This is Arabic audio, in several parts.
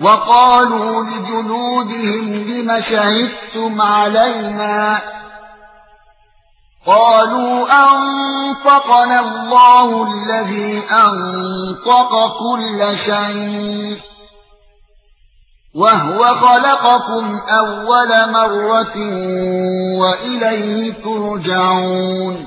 وقالوا لجلودهم لم شهدتم علينا؟ قالوا أنطقنا الله الذي أنطق كل شيء وهو خلقكم أول مرة وإليه ترجعون.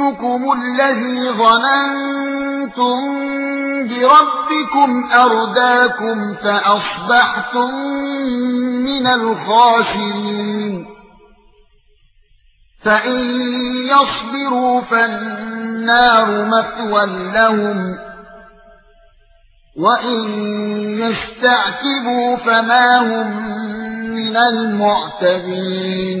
ظنكم الذي ظننتم بربكم ارداكم فاصبحتم من الخاسرين فان يصبروا فالنار مثوى لهم وان يستعتبوا فما هم من المعتدين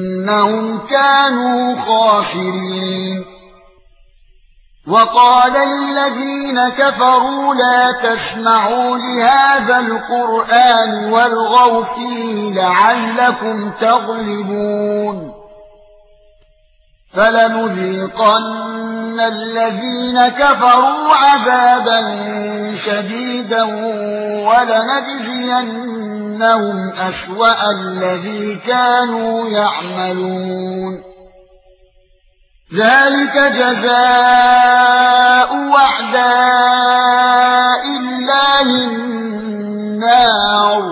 إنهم كانوا خاسرين. وقال الذين كفروا لا تسمعوا لهذا القرآن والغوا فيه لعلكم تغلبون. فلنذيقن الذين كفروا عذابا شديدا ولنجزينهم أسوأ الذي كانوا يعملون. ذلك جزاء وعداء الله النار.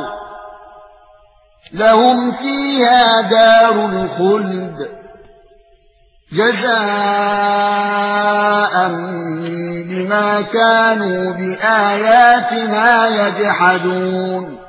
لهم فيها دار الخلد. جزاء بما كانوا بآياتنا يجحدون.